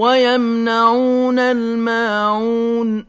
وَيَمْنَعُونَ الْمَاعُونَ